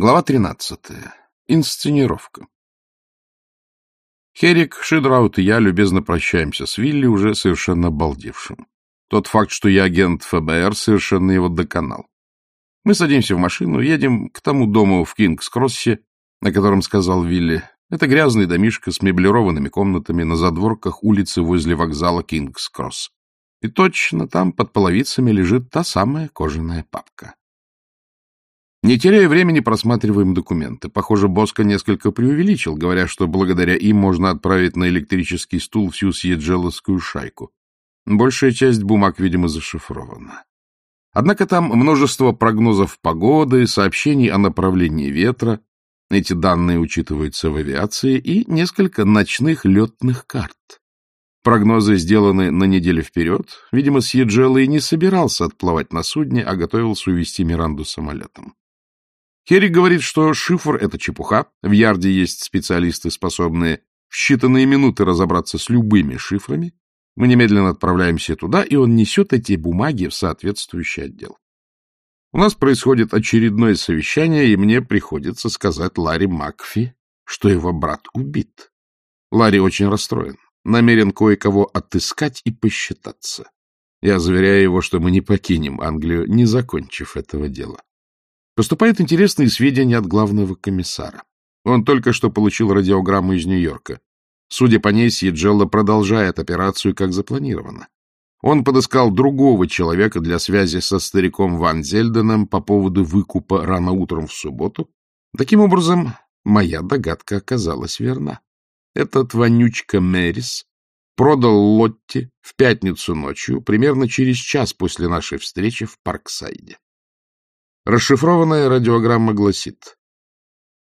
Глава 13. Инсценировка. Херик, Шидраут и я любезно прощаемся с Вилли, уже совершенно обалдевшим. Тот факт, что я агент ФБР, совершенно его доконал. Мы садимся в машину, едем к тому дому в Кингс-Кроссе, о котором сказал Вилли. Это грязный домишко с меблированными комнатами на задворках улицы возле вокзала Кингс-Кросс. И точно там под половицами лежит та самая кожаная папка. Не теряя времени, просматриваем документы. Похоже, Боско несколько преувеличил, говоря, что благодаря им можно отправить на электрический стул всю съеджеловскую шайку. Большая часть бумаг, видимо, зашифрована. Однако там множество прогнозов погоды, сообщений о направлении ветра, эти данные учитываются в авиации, и несколько ночных летных карт. Прогнозы сделаны на неделю вперед. Видимо, Сьеджелло и не собирался отплывать на судне, а готовился увезти Миранду самолетом. Керри говорит, что шифр — это чепуха. В Ярде есть специалисты, способные в считанные минуты разобраться с любыми шифрами. Мы немедленно отправляемся туда, и он несет эти бумаги в соответствующий отдел. У нас происходит очередное совещание, и мне приходится сказать Ларри Макфи, что его брат убит. Ларри очень расстроен, намерен кое-кого отыскать и посчитаться. Я заверяю его, что мы не покинем Англию, не закончив этого дела. Поступают интересные сведения от главного комиссара. Он только что получил радиограмму из Нью-Йорка. Судя по ней, Сьеджелло продолжает операцию, как запланировано. Он подыскал другого человека для связи со стариком Ван Зельденом по поводу выкупа рано утром в субботу. Таким образом, моя догадка оказалась верна. Этот вонючка Мэрис продал Лотти в пятницу ночью, примерно через час после нашей встречи в Парксайде. Расшифрованная радиограмма гласит.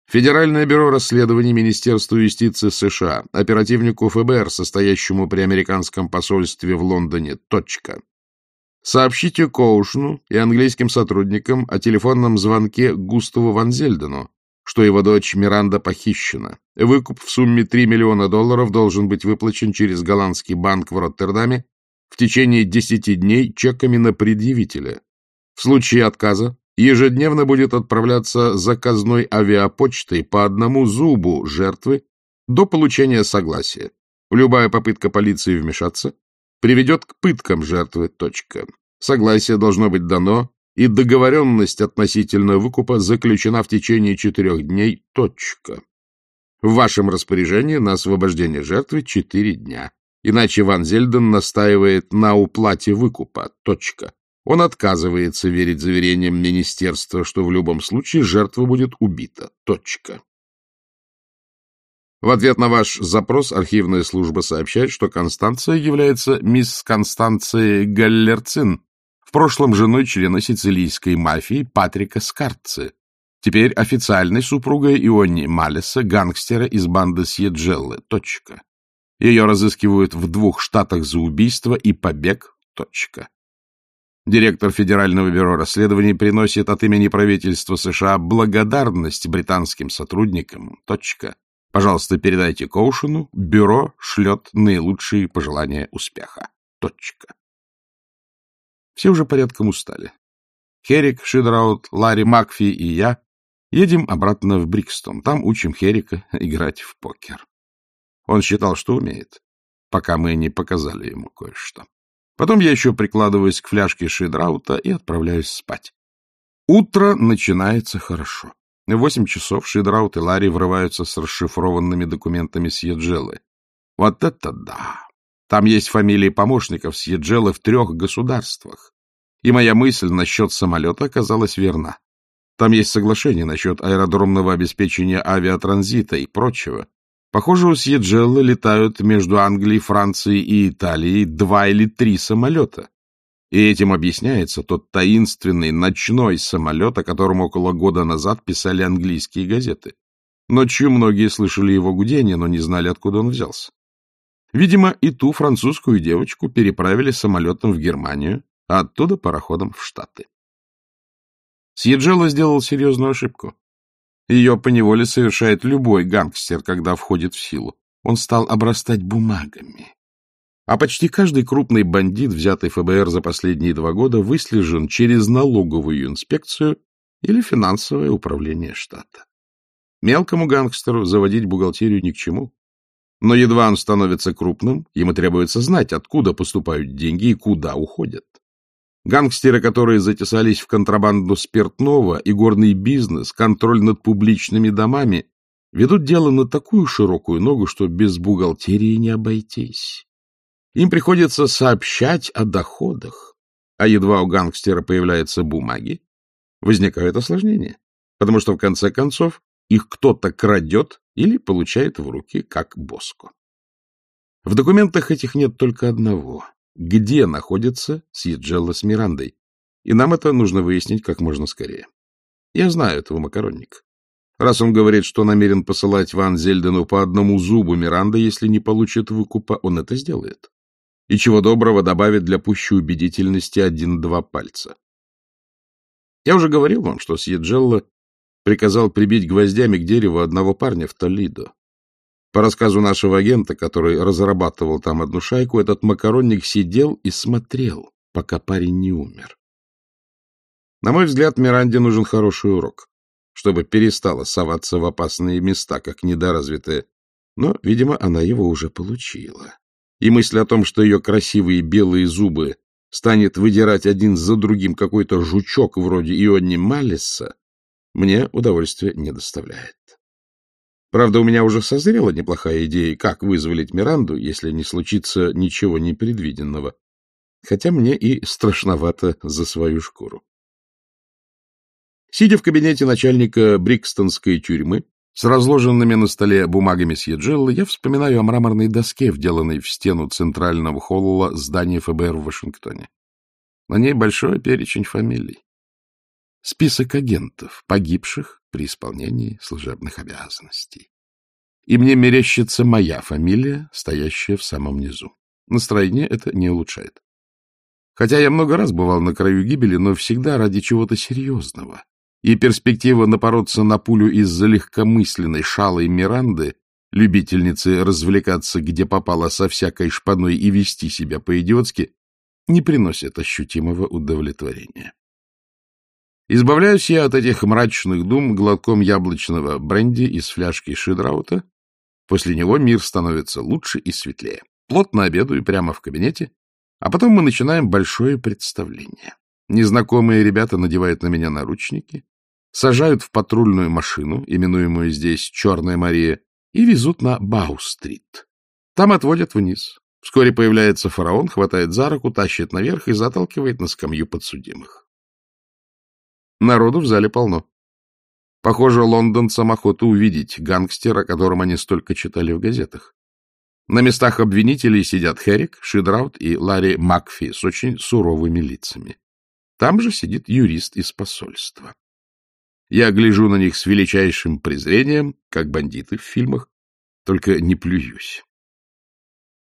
Федеральное бюро расследований Министерства юстиции США, оперативнику ФБР, состоящему при американском посольстве в Лондоне, точка. Сообщите Коушну и английским сотрудникам о телефонном звонке Густаву Ван Зельдену, что его дочь Миранда похищена. Выкуп в сумме 3 миллиона долларов должен быть выплачен через голландский банк в Роттердаме в течение 10 дней чеками на предъявителя. В случае отказа ежедневно будет отправляться заказной авиапочтой по одному зубу жертвы до получения согласия. Любая попытка полиции вмешаться приведет к пыткам жертвы. Точка. Согласие должно быть дано, и договоренность относительно выкупа заключена в течение четырех дней. Точка. В вашем распоряжении на освобождение жертвы четыре дня. Иначе Ван Зельден настаивает на уплате выкупа. Точка. Он отказывается верить заверениям министерства, что в любом случае жертва будет убита. Точка. В ответ на ваш запрос архивная служба сообщает, что Констанция является мисс Констанцией Галлерцин, в прошлом женой члена сицилийской мафии Патрика Скарци, теперь официальной супругой Ионни Малеса, гангстера из банды Сьеджеллы. Точка. Ее разыскивают в двух штатах за убийство и побег. Точка. Директор Федерального бюро расследований приносит от имени правительства США благодарность британским сотрудникам. Точка. Пожалуйста, передайте Коушину. Бюро шлет наилучшие пожелания успеха. Точка. Все уже порядком устали. Херик, Шидраут, Ларри Макфи и я едем обратно в Брикстон. Там учим Херика играть в покер. Он считал, что умеет, пока мы не показали ему кое-что. Потом я еще прикладываюсь к фляжке шидраута и отправляюсь спать. Утро начинается хорошо. В восемь часов Шидраут и Ларри врываются с расшифрованными документами Сьеджелы. Вот это да! Там есть фамилии помощников Сьеджелы в трех государствах. И моя мысль насчет самолета оказалась верна. Там есть соглашение насчет аэродромного обеспечения авиатранзита и прочего. Похоже, у Сьеджеллы летают между Англией, Францией и Италией два или три самолета. И этим объясняется тот таинственный ночной самолет, о котором около года назад писали английские газеты. Ночью многие слышали его гудение, но не знали, откуда он взялся. Видимо, и ту французскую девочку переправили самолетом в Германию, а оттуда пароходом в Штаты. Сьеджелло сделал серьезную ошибку. Ее поневоле совершает любой гангстер, когда входит в силу. Он стал обрастать бумагами. А почти каждый крупный бандит, взятый ФБР за последние два года, выслежен через налоговую инспекцию или финансовое управление штата. Мелкому гангстеру заводить бухгалтерию ни к чему. Но едва он становится крупным, ему требуется знать, откуда поступают деньги и куда уходят. Гангстеры, которые затесались в контрабанду спиртного и горный бизнес, контроль над публичными домами, ведут дело на такую широкую ногу, что без бухгалтерии не обойтись. Им приходится сообщать о доходах, а едва у гангстера появляются бумаги, возникают осложнения, потому что в конце концов их кто-то крадет или получает в руки как боску. В документах этих нет только одного. Где находится Сьеджелла с Мирандой? И нам это нужно выяснить как можно скорее. Я знаю этого макаронника. Раз он говорит, что намерен посылать Ван Зельдену по одному зубу Миранды, если не получит выкупа, он это сделает. И чего доброго добавит для пущей убедительности один-два пальца. Я уже говорил вам, что Сьеджелла приказал прибить гвоздями к дереву одного парня в Толидо. По рассказу нашего агента, который разрабатывал там одну шайку, этот макаронник сидел и смотрел, пока парень не умер. На мой взгляд, Миранде нужен хороший урок, чтобы перестала соваться в опасные места, как недоразвитая, но, видимо, она его уже получила. И мысль о том, что ее красивые белые зубы станет выдирать один за другим какой-то жучок вроде Ионни Малиса, мне удовольствия не доставляет. Правда, у меня уже созрела неплохая идея, как вызволить Миранду, если не случится ничего непредвиденного. Хотя мне и страшновато за свою шкуру. Сидя в кабинете начальника Брикстонской тюрьмы, с разложенными на столе бумагами Сьеджелла, я вспоминаю о мраморной доске, вделанной в стену центрального холла здания ФБР в Вашингтоне. На ней большой перечень фамилий. Список агентов, погибших при исполнении служебных обязанностей. И мне мерещится моя фамилия, стоящая в самом низу. Настроение это не улучшает. Хотя я много раз бывал на краю гибели, но всегда ради чего-то серьезного. И перспектива напороться на пулю из-за легкомысленной шалой Миранды, любительницы развлекаться где попало со всякой шпаной и вести себя по-идиотски, не приносит ощутимого удовлетворения. Избавляюсь я от этих мрачных дум глотком яблочного бренди из фляжки Шидраута. После него мир становится лучше и светлее. Плотно обедаю прямо в кабинете, а потом мы начинаем большое представление. Незнакомые ребята надевают на меня наручники, сажают в патрульную машину, именуемую здесь «Черная Мария», и везут на Бау-стрит. Там отводят вниз. Вскоре появляется фараон, хватает за руку, тащит наверх и заталкивает на скамью подсудимых. Народу в зале полно. Похоже, лондонцам охота увидеть гангстера, о котором они столько читали в газетах. На местах обвинителей сидят Херик, Шидраут и Ларри Макфи с очень суровыми лицами. Там же сидит юрист из посольства. Я гляжу на них с величайшим презрением, как бандиты в фильмах, только не плююсь.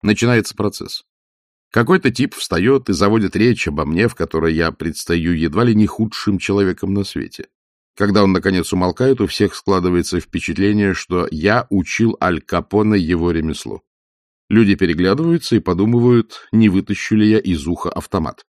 Начинается процесс. Какой-то тип встает и заводит речь обо мне, в которой я предстаю едва ли не худшим человеком на свете. Когда он, наконец, умолкает, у всех складывается впечатление, что я учил Аль Капоне его ремеслу. Люди переглядываются и подумывают, не вытащу ли я из уха автомат.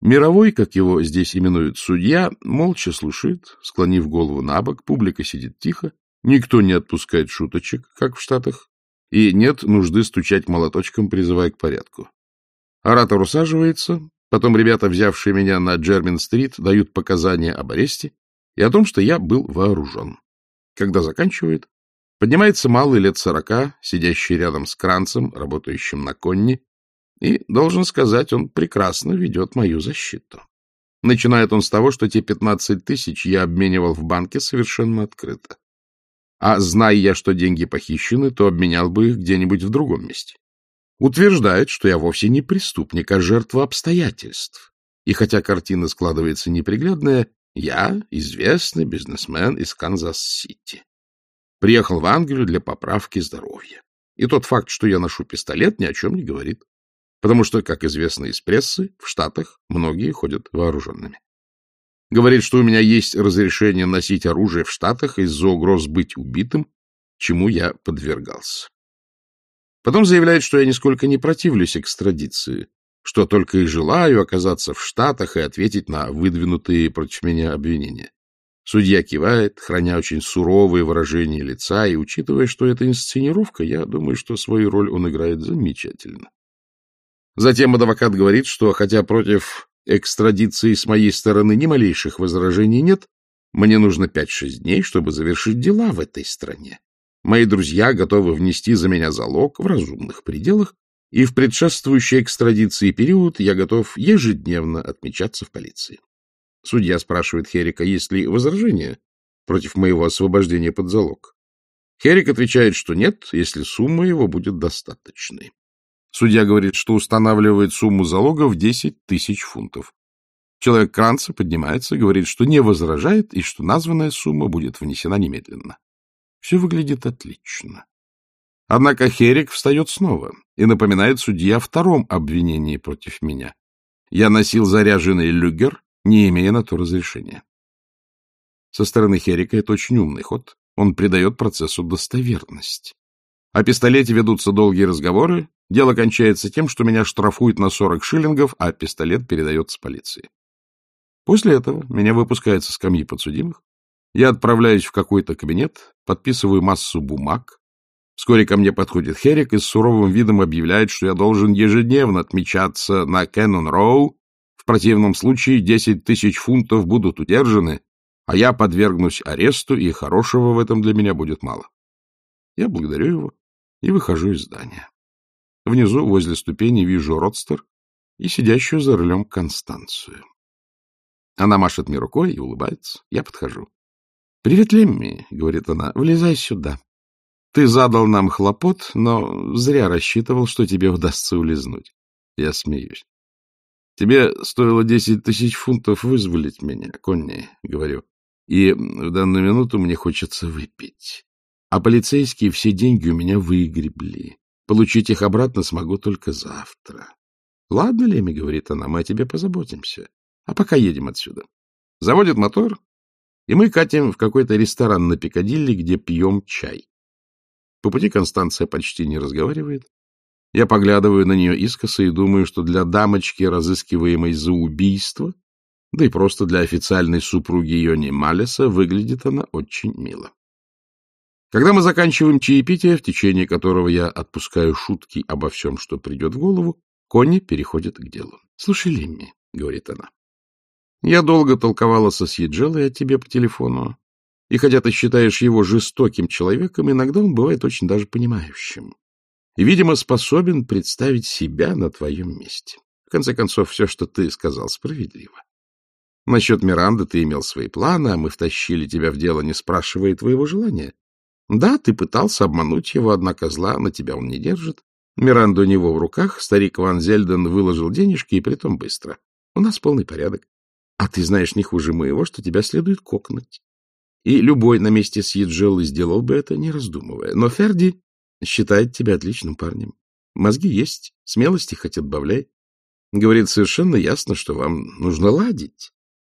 Мировой, как его здесь именуют судья, молча слушает, склонив голову на бок, публика сидит тихо, никто не отпускает шуточек, как в Штатах, и нет нужды стучать молоточком, призывая к порядку. Оратор усаживается, потом ребята, взявшие меня на Джермин-стрит, дают показания об аресте и о том, что я был вооружен. Когда заканчивает, поднимается малый лет сорока, сидящий рядом с Кранцем, работающим на конни, и, должен сказать, он прекрасно ведет мою защиту. Начинает он с того, что те пятнадцать тысяч я обменивал в банке совершенно открыто. А зная я, что деньги похищены, то обменял бы их где-нибудь в другом месте. Утверждает, что я вовсе не преступник, а жертва обстоятельств. И хотя картина складывается неприглядная, я известный бизнесмен из Канзас-Сити. Приехал в Англию для поправки здоровья. И тот факт, что я ношу пистолет, ни о чем не говорит. Потому что, как известно из прессы, в Штатах многие ходят вооруженными. Говорит, что у меня есть разрешение носить оружие в Штатах из-за угроз быть убитым, чему я подвергался. Потом заявляет, что я нисколько не противлюсь экстрадиции, что только и желаю оказаться в Штатах и ответить на выдвинутые против меня обвинения. Судья кивает, храня очень суровые выражения лица, и, учитывая, что это инсценировка, я думаю, что свою роль он играет замечательно. Затем адвокат говорит, что хотя против экстрадиции с моей стороны ни малейших возражений нет, мне нужно 5-6 дней, чтобы завершить дела в этой стране. Мои друзья готовы внести за меня залог в разумных пределах, и в предшествующий экстрадиции период я готов ежедневно отмечаться в полиции. Судья спрашивает Херика, есть ли возражения против моего освобождения под залог. Херик отвечает, что нет, если сумма его будет достаточной. Судья говорит, что устанавливает сумму залога в 10 тысяч фунтов. Человек Кранца поднимается, говорит, что не возражает и что названная сумма будет внесена немедленно. Все выглядит отлично. Однако Херик встает снова и напоминает судье о втором обвинении против меня. Я носил заряженный люгер не имея на то разрешения. Со стороны Херика это очень умный ход. Он придает процессу достоверность. О пистолете ведутся долгие разговоры. Дело кончается тем, что меня штрафуют на 40 шиллингов, а пистолет передается полиции. После этого меня выпускают со скамьи подсудимых. Я отправляюсь в какой-то кабинет, подписываю массу бумаг. Вскоре ко мне подходит Херик и с суровым видом объявляет, что я должен ежедневно отмечаться на Кеннон-Роу в противном случае десять тысяч фунтов будут удержаны, а я подвергнусь аресту, и хорошего в этом для меня будет мало. Я благодарю его и выхожу из здания. Внизу, возле ступени, вижу Родстер и сидящую за рулем Констанцию. Она машет мне рукой и улыбается. Я подхожу. — Привет, Лемми, — говорит она, — влезай сюда. Ты задал нам хлопот, но зря рассчитывал, что тебе удастся улизнуть. Я смеюсь. Тебе стоило десять тысяч фунтов вызволить меня, Конни, — говорю. И в данную минуту мне хочется выпить. А полицейские все деньги у меня выгребли. Получить их обратно смогу только завтра. — Ладно, Леми, — говорит она, — мы о тебе позаботимся. А пока едем отсюда. Заводит мотор, и мы катим в какой-то ресторан на Пикадилли, где пьем чай. По пути Констанция почти не разговаривает. Я поглядываю на нее искоса и думаю, что для дамочки, разыскиваемой за убийство, да и просто для официальной супруги Йони Малеса, выглядит она очень мило. Когда мы заканчиваем чаепитие, в течение которого я отпускаю шутки обо всем, что придет в голову, Конни переходит к делу. — Слушай, Лемми, — говорит она, — я долго толковала со Сьеджелой о тебе по телефону, и хотя ты считаешь его жестоким человеком, иногда он бывает очень даже понимающим и, видимо, способен представить себя на твоем месте. В конце концов, все, что ты сказал, справедливо. Насчет Миранды ты имел свои планы, а мы втащили тебя в дело, не спрашивая твоего желания. Да, ты пытался обмануть его, однако зла на тебя он не держит. Миранда у него в руках, старик Ван Зельден выложил денежки, и притом быстро. У нас полный порядок. А ты знаешь не хуже моего, что тебя следует кокнуть. И любой на месте Сьеджеллы сделал бы это, не раздумывая. Но Ферди Считает тебя отличным парнем. Мозги есть, смелости хоть отбавляй. Говорит совершенно ясно, что вам нужно ладить.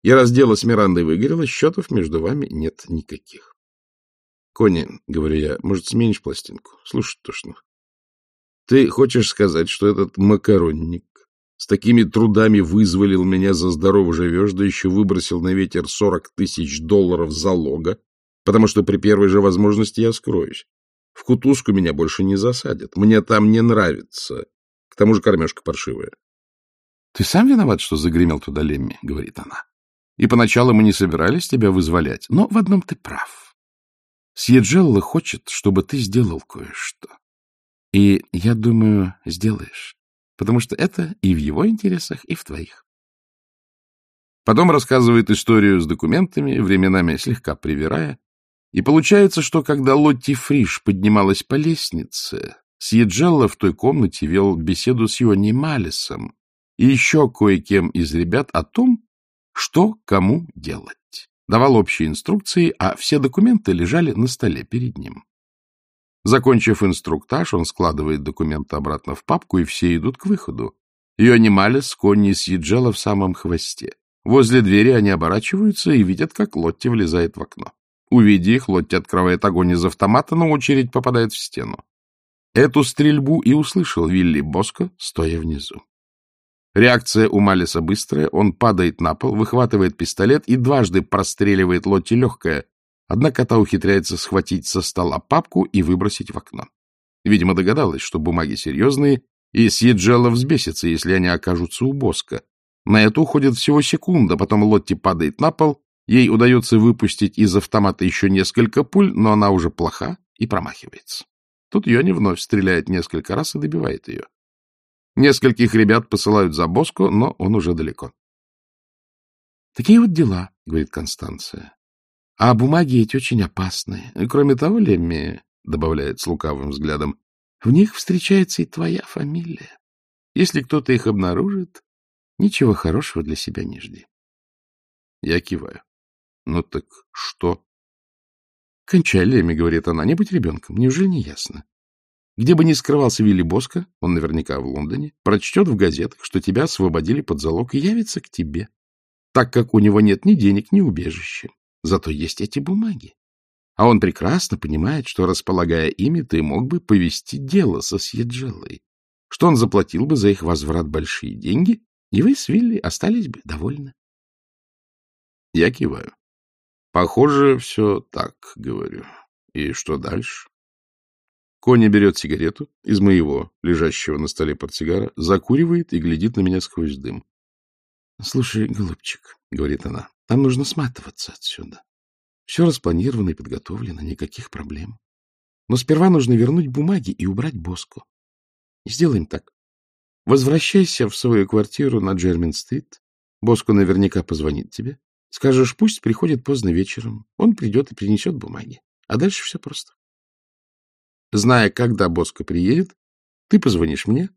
И раз дело с Мирандой выгорело, счетов между вами нет никаких. Кони, говорю я, может, сменишь пластинку? Слушай, тошно. Ты хочешь сказать, что этот макаронник с такими трудами вызволил меня за здорово живешь, да еще выбросил на ветер сорок тысяч долларов залога, потому что при первой же возможности я скроюсь. В кутузку меня больше не засадят. Мне там не нравится. К тому же кормежка паршивая. — Ты сам виноват, что загремел туда Лемми, — говорит она. — И поначалу мы не собирались тебя вызволять, но в одном ты прав. Сьеджелла хочет, чтобы ты сделал кое-что. И, я думаю, сделаешь, потому что это и в его интересах, и в твоих. Потом рассказывает историю с документами, временами слегка привирая, и получается, что когда Лотти Фриш поднималась по лестнице, Сьеджелла в той комнате вел беседу с Йони Малисом и еще кое-кем из ребят о том, что кому делать. Давал общие инструкции, а все документы лежали на столе перед ним. Закончив инструктаж, он складывает документы обратно в папку, и все идут к выходу. Йони Малис, Конни и Сьеджелла в самом хвосте. Возле двери они оборачиваются и видят, как Лотти влезает в окно. Увидя их, Лотти открывает огонь из автомата, но очередь попадает в стену. Эту стрельбу и услышал Вилли Боско, стоя внизу. Реакция у Малиса быстрая, он падает на пол, выхватывает пистолет и дважды простреливает Лотти легкое, однако та ухитряется схватить со стола папку и выбросить в окно. Видимо, догадалась, что бумаги серьезные, и Сьеджелла взбесится, если они окажутся у Боска. На это уходит всего секунда, потом Лотти падает на пол, ей удается выпустить из автомата еще несколько пуль, но она уже плоха и промахивается. Тут Йони вновь стреляет несколько раз и добивает ее. Нескольких ребят посылают за Боско, но он уже далеко. — Такие вот дела, — говорит Констанция. — А бумаги эти очень опасные. Кроме того, Лемми, — добавляет с лукавым взглядом, — в них встречается и твоя фамилия. Если кто-то их обнаружит, ничего хорошего для себя не жди. Я киваю. — Ну так что? — Кончай, Лемми, — говорит она, — не будь ребенком. Неужели не ясно? Где бы ни скрывался Вилли Боско, он наверняка в Лондоне, прочтет в газетах, что тебя освободили под залог и явится к тебе, так как у него нет ни денег, ни убежища. Зато есть эти бумаги. А он прекрасно понимает, что, располагая ими, ты мог бы повести дело со Сьеджеллой, что он заплатил бы за их возврат большие деньги, и вы с Вилли остались бы довольны. Я киваю. Похоже, все так, говорю. И что дальше? Коня берет сигарету из моего, лежащего на столе портсигара, закуривает и глядит на меня сквозь дым. — Слушай, голубчик, — говорит она, — нам нужно сматываться отсюда. Все распланировано и подготовлено, никаких проблем. Но сперва нужно вернуть бумаги и убрать Боску. Сделаем так. Возвращайся в свою квартиру на Джермин-стрит. Боску наверняка позвонит тебе. Скажешь, пусть приходит поздно вечером. Он придет и принесет бумаги. А дальше все просто. Зная, когда Боско приедет, ты позвонишь мне,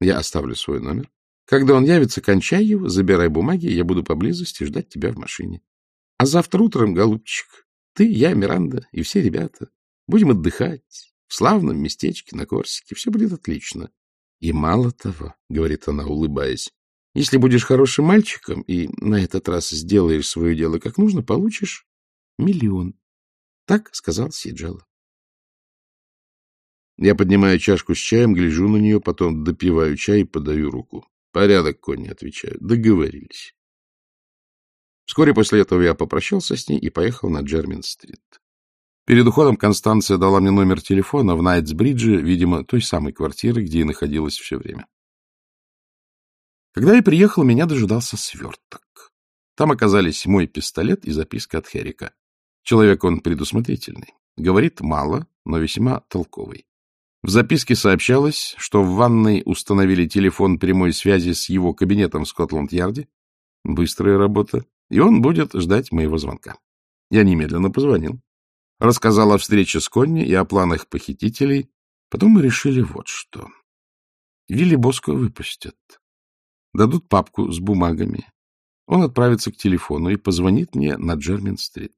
я оставлю свой номер. Когда он явится, кончай его, забирай бумаги, я буду поблизости ждать тебя в машине. А завтра утром, голубчик, ты, я, Миранда и все ребята будем отдыхать в славном местечке на Корсике. Все будет отлично. И мало того, — говорит она, улыбаясь, — если будешь хорошим мальчиком и на этот раз сделаешь свое дело как нужно, получишь миллион. Так сказал Сиджала. Я поднимаю чашку с чаем, гляжу на нее, потом допиваю чай и подаю руку. Порядок, Конни, отвечаю. Договорились. Вскоре после этого я попрощался с ней и поехал на Джермин-стрит. Перед уходом Констанция дала мне номер телефона в Найтсбридже, видимо, той самой квартиры, где я находилась все время. Когда я приехал, меня дожидался сверток. Там оказались мой пистолет и записка от Херика. Человек он предусмотрительный. Говорит мало, но весьма толковый. В записке сообщалось, что в ванной установили телефон прямой связи с его кабинетом в Скотланд-Ярде. Быстрая работа. И он будет ждать моего звонка. Я немедленно позвонил. Рассказал о встрече с Конни и о планах похитителей. Потом мы решили вот что. Вилли Боско выпустят. Дадут папку с бумагами. Он отправится к телефону и позвонит мне на Джермин-стрит.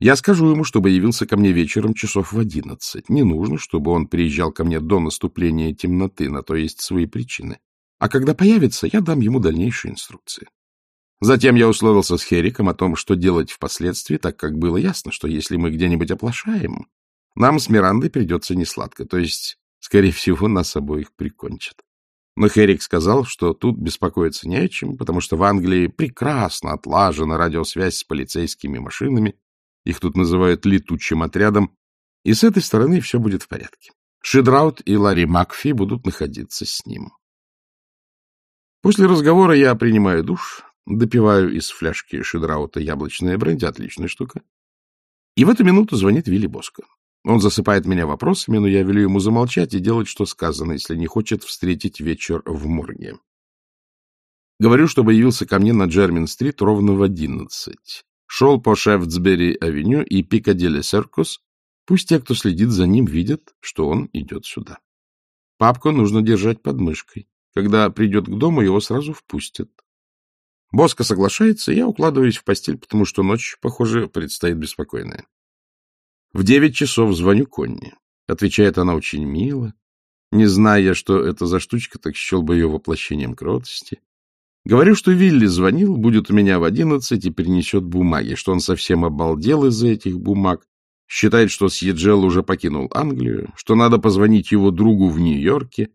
Я скажу ему, чтобы явился ко мне вечером часов в одиннадцать. Не нужно, чтобы он приезжал ко мне до наступления темноты, на то есть свои причины. А когда появится, я дам ему дальнейшие инструкции. Затем я условился с Хериком о том, что делать впоследствии, так как было ясно, что если мы где-нибудь оплошаем, нам с Мирандой придется несладко, то есть, скорее всего, нас обоих прикончат. Но Херик сказал, что тут беспокоиться не о чем, потому что в Англии прекрасно отлажена радиосвязь с полицейскими машинами, их тут называют летучим отрядом, и с этой стороны все будет в порядке. Шидраут и Ларри Макфи будут находиться с ним. После разговора я принимаю душ, допиваю из фляжки Шидраута яблочное бренди, отличная штука. И в эту минуту звонит Вилли Боско. Он засыпает меня вопросами, но я велю ему замолчать и делать, что сказано, если не хочет встретить вечер в морге. Говорю, чтобы явился ко мне на Джермин-стрит ровно в одиннадцать шел по Шефтсбери-авеню и Пикадилли-Серкус, пусть те, кто следит за ним, видят, что он идет сюда. Папку нужно держать под мышкой. Когда придет к дому, его сразу впустят. Боско соглашается, я укладываюсь в постель, потому что ночь, похоже, предстоит беспокойная. В девять часов звоню Конни. Отвечает она очень мило. Не зная, что это за штучка, так счел бы ее воплощением кротости. Говорю, что Вилли звонил, будет у меня в одиннадцать и принесет бумаги, что он совсем обалдел из-за этих бумаг, считает, что Сьеджел уже покинул Англию, что надо позвонить его другу в Нью-Йорке.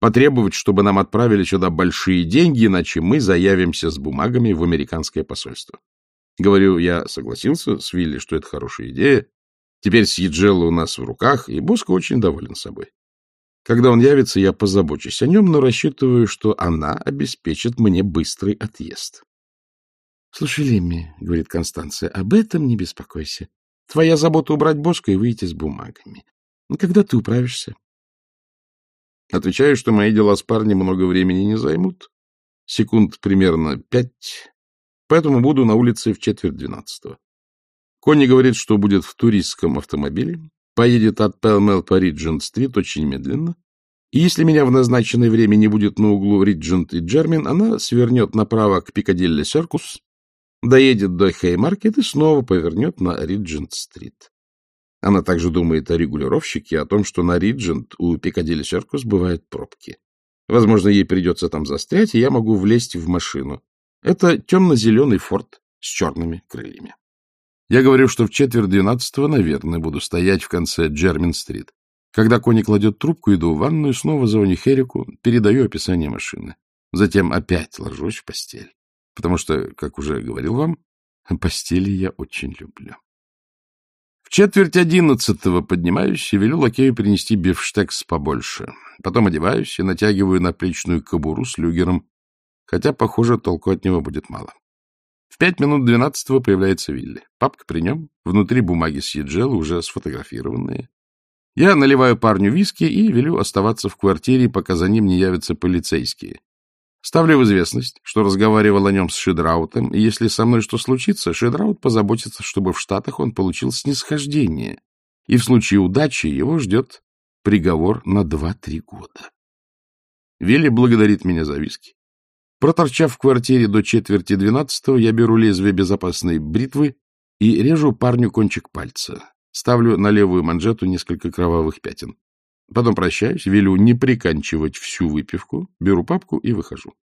потребовать, чтобы нам отправили сюда большие деньги, иначе мы заявимся с бумагами в американское посольство. Говорю, я согласился с Вилли, что это хорошая идея. Теперь Сьеджелла у нас в руках, и Боско очень доволен собой. Когда он явится, я позабочусь о нем, но рассчитываю, что она обеспечит мне быстрый отъезд. — Слушай, Лемми, — говорит Констанция, — об этом не беспокойся. Твоя забота убрать Боско и выйти с бумагами. Когда ты управишься? Отвечаю, что мои дела с парнем много времени не займут. Секунд примерно пять, поэтому буду на улице в четверть двенадцатого. Конни говорит, что будет в туристском автомобиле, поедет от Пелмел по Риджент-стрит очень медленно, и если меня в назначенное время не будет на углу Риджент и Джермин, она свернет направо к Пикадилли Серкус, доедет до Хеймаркет и снова повернет на Риджент-стрит. Она также думает о регулировщике, о том, что на Риджент у Пикадилли Серкус бывают пробки. Возможно, ей придется там застрять, и я могу влезть в машину. Это темно-зеленый форт с черными крыльями. Я говорю, что в четверть двенадцатого, наверное, буду стоять в конце Джермин-стрит. Когда Кони кладет трубку, иду в ванную, снова звоню Херику, передаю описание машины. Затем опять ложусь в постель. Потому что, как уже говорил вам, постели я очень люблю. В четверть одиннадцатого поднимаюсь и велю лакею принести бифштекс побольше. Потом одеваюсь и натягиваю наплечную кобуру с люгером, хотя, похоже, толку от него будет мало. В пять минут двенадцатого появляется Вилли. Папка при нем, внутри бумаги с Еджела, уже сфотографированные. Я наливаю парню виски и велю оставаться в квартире, пока за ним не явятся полицейские. Ставлю в известность, что разговаривал о нем с Шидраутом, и если со мной что случится, Шидраут позаботится, чтобы в Штатах он получил снисхождение, и в случае удачи его ждет приговор на два-три года. Вилли благодарит меня за виски. Проторчав в квартире до четверти двенадцатого, я беру лезвие безопасной бритвы и режу парню кончик пальца. Ставлю на левую манжету несколько кровавых пятен. Потом прощаюсь, велю не приканчивать всю выпивку, беру папку и выхожу.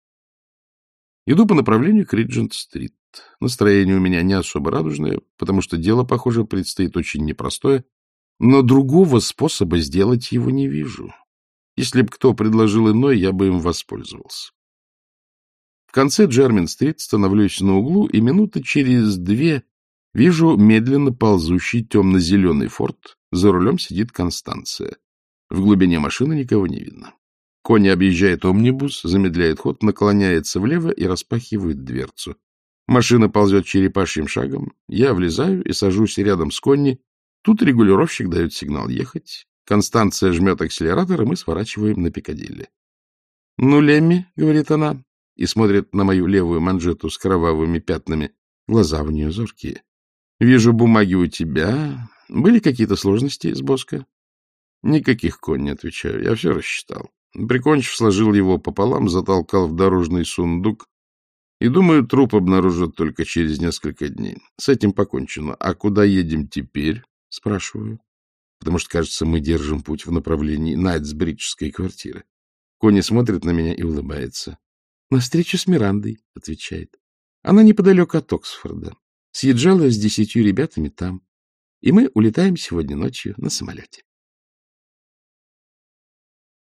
Иду по направлению к Риджент-стрит. Настроение у меня не особо радужное, потому что дело, похоже, предстоит очень непростое, но другого способа сделать его не вижу. Если бы кто предложил иной, я бы им воспользовался. В конце Джермин-стрит становлюсь на углу, и минуты через две вижу медленно ползущий темно-зеленый форт. За рулем сидит Констанция. В глубине машины никого не видно. Кони объезжает омнибус, замедляет ход, наклоняется влево и распахивает дверцу. Машина ползет черепашьим шагом. Я влезаю и сажусь рядом с Конни. Тут регулировщик дает сигнал ехать. Констанция жмет акселератор, и мы сворачиваем на Пикадилли. — Ну, Лемми, — говорит она, и смотрит на мою левую манжету с кровавыми пятнами. Глаза в нее зоркие. — Вижу бумаги у тебя. Были какие-то сложности с Боско? — Никаких, конь, не отвечаю. Я все рассчитал. Прикончив, сложил его пополам, затолкал в дорожный сундук. И, думаю, труп обнаружат только через несколько дней. С этим покончено. А куда едем теперь? — спрашиваю. Потому что, кажется, мы держим путь в направлении Найтсбриджской квартиры. Кони смотрит на меня и улыбается. — На встречу с Мирандой, — отвечает. Она неподалеку от Оксфорда. Съезжала с десятью ребятами там. И мы улетаем сегодня ночью на самолете.